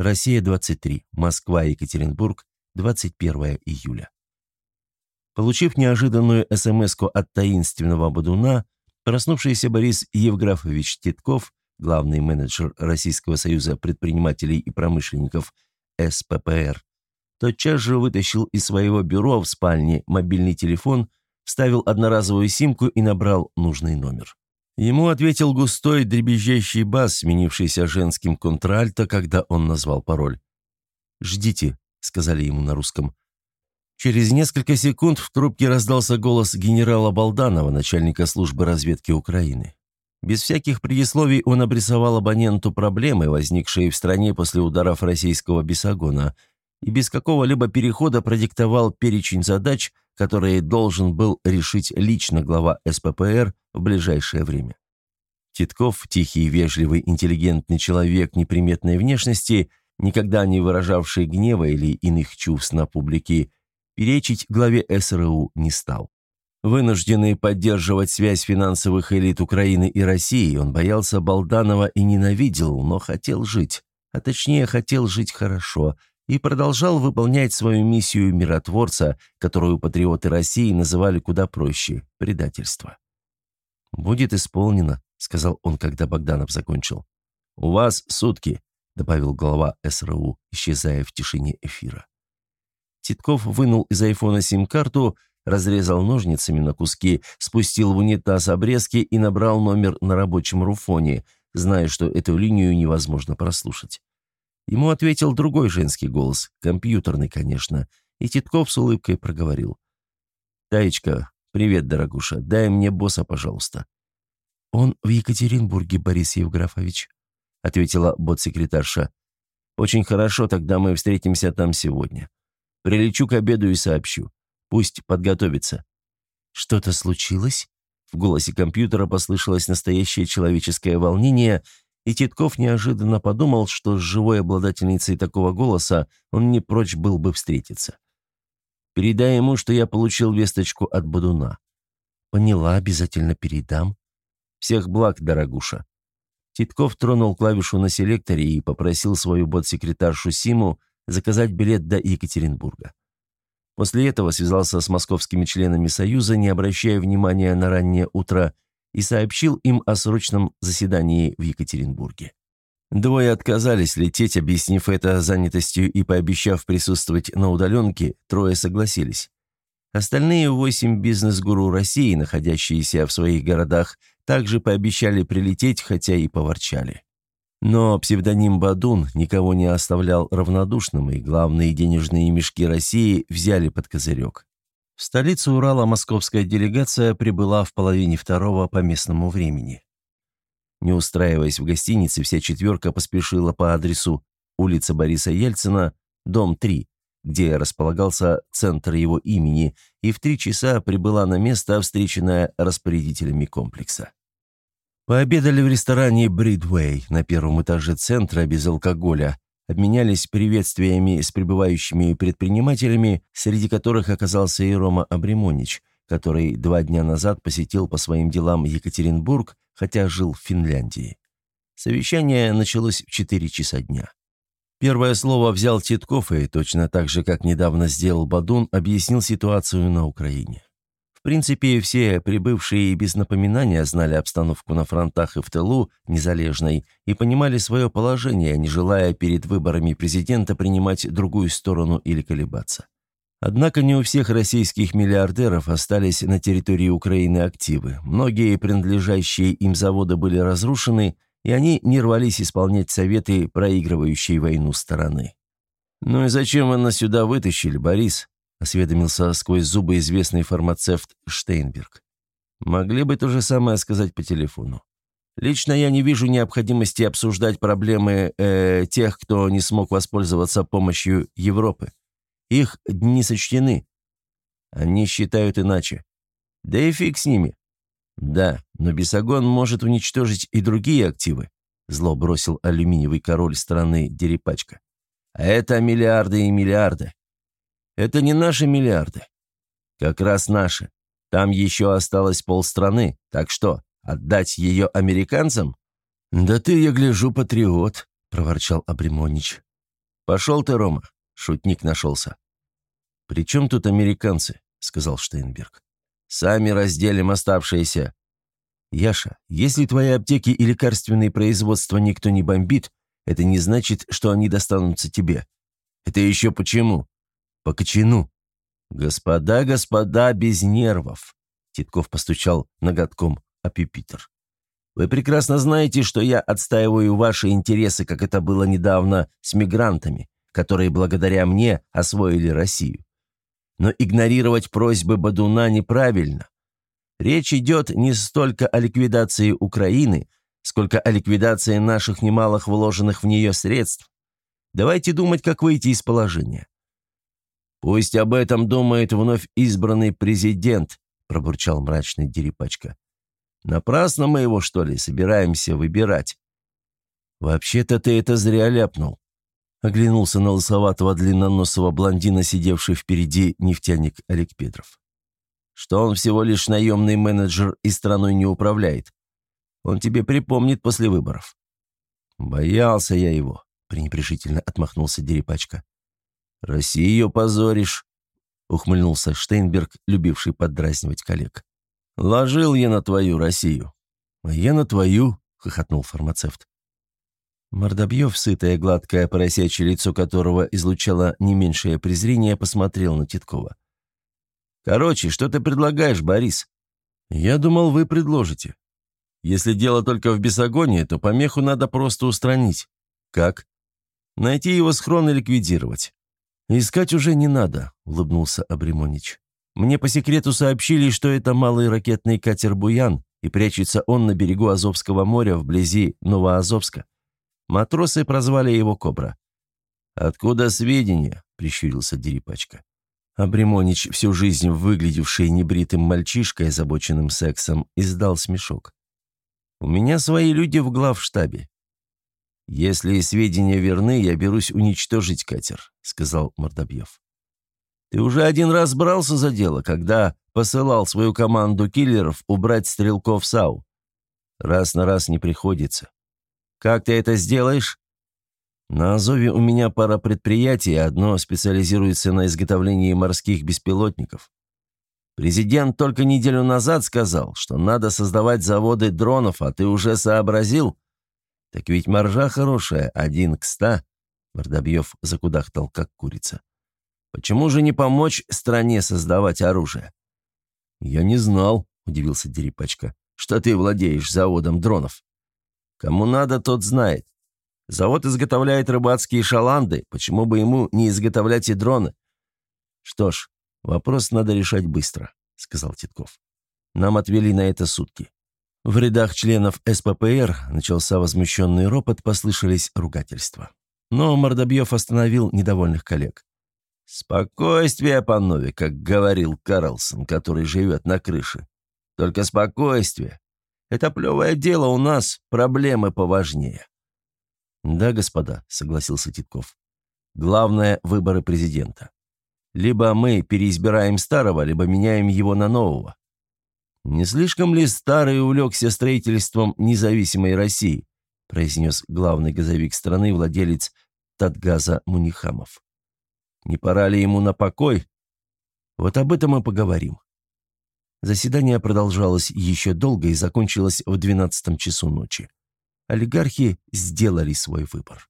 Россия-23, Москва, Екатеринбург, 21 июля. Получив неожиданную смс от таинственного Бодуна, проснувшийся Борис Евграфович Титков, главный менеджер Российского союза предпринимателей и промышленников СППР, тотчас же вытащил из своего бюро в спальне мобильный телефон, вставил одноразовую симку и набрал нужный номер. Ему ответил густой дребезжащий бас, сменившийся женским контральто, когда он назвал пароль. «Ждите», — сказали ему на русском. Через несколько секунд в трубке раздался голос генерала Балданова, начальника службы разведки Украины. Без всяких предисловий он обрисовал абоненту проблемы, возникшие в стране после ударов российского бесогона, и без какого-либо перехода продиктовал перечень задач, которые должен был решить лично глава СППР в ближайшее время. Титков, тихий, вежливый, интеллигентный человек неприметной внешности, никогда не выражавший гнева или иных чувств на публике, перечить главе СРУ не стал. Вынужденный поддерживать связь финансовых элит Украины и России, он боялся Балданова и ненавидел, но хотел жить. А точнее, хотел жить хорошо и продолжал выполнять свою миссию миротворца, которую патриоты России называли куда проще – предательство. «Будет исполнено», – сказал он, когда Богданов закончил. «У вас сутки», – добавил глава СРУ, исчезая в тишине эфира. Титков вынул из айфона сим-карту, разрезал ножницами на куски, спустил в унитаз обрезки и набрал номер на рабочем руфоне, зная, что эту линию невозможно прослушать. Ему ответил другой женский голос, компьютерный, конечно, и Титков с улыбкой проговорил. «Таечка, привет, дорогуша, дай мне босса, пожалуйста». «Он в Екатеринбурге, Борис Евграфович», — ответила бот-секретарша. «Очень хорошо, тогда мы встретимся там сегодня. Прилечу к обеду и сообщу. Пусть подготовится». «Что-то случилось?» В голосе компьютера послышалось настоящее человеческое волнение, и Титков неожиданно подумал, что с живой обладательницей такого голоса он не прочь был бы встретиться. «Передай ему, что я получил весточку от Бодуна». «Поняла, обязательно передам». «Всех благ, дорогуша». Титков тронул клавишу на селекторе и попросил свою бот-секретаршу Симу заказать билет до Екатеринбурга. После этого связался с московскими членами Союза, не обращая внимания на раннее утро, и сообщил им о срочном заседании в Екатеринбурге. Двое отказались лететь, объяснив это занятостью и пообещав присутствовать на удаленке, трое согласились. Остальные восемь бизнес-гуру России, находящиеся в своих городах, также пообещали прилететь, хотя и поворчали. Но псевдоним Бадун никого не оставлял равнодушным, и главные денежные мешки России взяли под козырек. В столицу Урала московская делегация прибыла в половине второго по местному времени. Не устраиваясь в гостинице, вся четверка поспешила по адресу улица Бориса Ельцина, дом 3, где располагался центр его имени, и в три часа прибыла на место, встреченная распорядителями комплекса. Пообедали в ресторане «Бридвей» на первом этаже центра без алкоголя, обменялись приветствиями с прибывающими предпринимателями, среди которых оказался и Рома Абримонич, который два дня назад посетил по своим делам Екатеринбург, хотя жил в Финляндии. Совещание началось в 4 часа дня. Первое слово взял Титков и, точно так же, как недавно сделал Бадун, объяснил ситуацию на Украине. В принципе, все прибывшие без напоминания знали обстановку на фронтах и в тылу незалежной и понимали свое положение, не желая перед выборами президента принимать другую сторону или колебаться. Однако не у всех российских миллиардеров остались на территории Украины активы. Многие принадлежащие им заводы были разрушены, и они не рвались исполнять советы проигрывающей войну стороны. «Ну и зачем вы нас сюда вытащили, Борис?» Осведомился сквозь зубы известный фармацевт Штейнберг. «Могли бы то же самое сказать по телефону. Лично я не вижу необходимости обсуждать проблемы э, тех, кто не смог воспользоваться помощью Европы. Их дни сочтены. Они считают иначе. Да и фиг с ними. Да, но Бесогон может уничтожить и другие активы», зло бросил алюминиевый король страны Дерипачка. «А это миллиарды и миллиарды. Это не наши миллиарды. Как раз наши. Там еще осталось полстраны, так что, отдать ее американцам? Да ты, я гляжу, патриот, проворчал Абримонич. пошел ты, Рома!» — шутник нашелся. «При чем тут американцы?» — сказал Штейнберг. «Сами разделим оставшиеся». «Яша, если твои аптеки и лекарственные производства никто не бомбит, это не значит, что они достанутся тебе». «Это еще почему?» «По кочану». «Господа, господа, без нервов!» Титков постучал ноготком о пюпитер. «Вы прекрасно знаете, что я отстаиваю ваши интересы, как это было недавно с мигрантами, которые благодаря мне освоили Россию. Но игнорировать просьбы Бадуна неправильно. Речь идет не столько о ликвидации Украины, сколько о ликвидации наших немалых вложенных в нее средств. Давайте думать, как выйти из положения. Пусть об этом думает вновь избранный президент, пробурчал мрачный Дерипачка. «Напрасно мы его, что ли, собираемся выбирать?» «Вообще-то ты это зря ляпнул», — оглянулся на лысоватого длинноносого блондина, сидевший впереди нефтяник Олег Петров. «Что он всего лишь наемный менеджер и страной не управляет. Он тебе припомнит после выборов». «Боялся я его», — пренебрежительно отмахнулся Дерипачка. «Россию позоришь, ухмыльнулся Штейнберг, любивший поддразнивать коллег. «Ложил я на твою Россию». «А я на твою», — хохотнул фармацевт. Мордобьев, сытое гладкое поросячье лицо которого излучало не меньшее презрение, посмотрел на Титкова. «Короче, что ты предлагаешь, Борис?» «Я думал, вы предложите. Если дело только в бесогонии, то помеху надо просто устранить. Как? Найти его схрон и ликвидировать. «Искать уже не надо», — улыбнулся Абримонич. «Мне по секрету сообщили, что это малый ракетный катер «Буян», и прячется он на берегу Азовского моря вблизи Новоазовска. Матросы прозвали его «Кобра». «Откуда сведения?» — прищурился Дерипачка. Абримонич, всю жизнь выглядевший небритым мальчишкой, озабоченным сексом, издал смешок. «У меня свои люди в главштабе. «Если сведения верны, я берусь уничтожить катер», — сказал Мордобьев. «Ты уже один раз брался за дело, когда посылал свою команду киллеров убрать стрелков САУ. Раз на раз не приходится. Как ты это сделаешь?» «На Азове у меня пара предприятий, одно специализируется на изготовлении морских беспилотников. Президент только неделю назад сказал, что надо создавать заводы дронов, а ты уже сообразил?» «Так ведь маржа хорошая, один к ста», — Мордобьев закудахтал, как курица. «Почему же не помочь стране создавать оружие?» «Я не знал», — удивился Дерипачка, — «что ты владеешь заводом дронов». «Кому надо, тот знает. Завод изготовляет рыбацкие шаланды, почему бы ему не изготовлять и дроны?» «Что ж, вопрос надо решать быстро», — сказал Титков. «Нам отвели на это сутки. В рядах членов СППР начался возмущенный ропот, послышались ругательства. Но Мордобьев остановил недовольных коллег. «Спокойствие, панове, как говорил Карлсон, который живет на крыше. Только спокойствие. Это плевое дело у нас, проблемы поважнее». «Да, господа», — согласился Титков. «Главное — выборы президента. Либо мы переизбираем старого, либо меняем его на нового. «Не слишком ли старый увлекся строительством независимой России?» произнес главный газовик страны, владелец Татгаза Мунихамов. «Не пора ли ему на покой?» «Вот об этом мы поговорим». Заседание продолжалось еще долго и закончилось в двенадцатом часу ночи. Олигархи сделали свой выбор.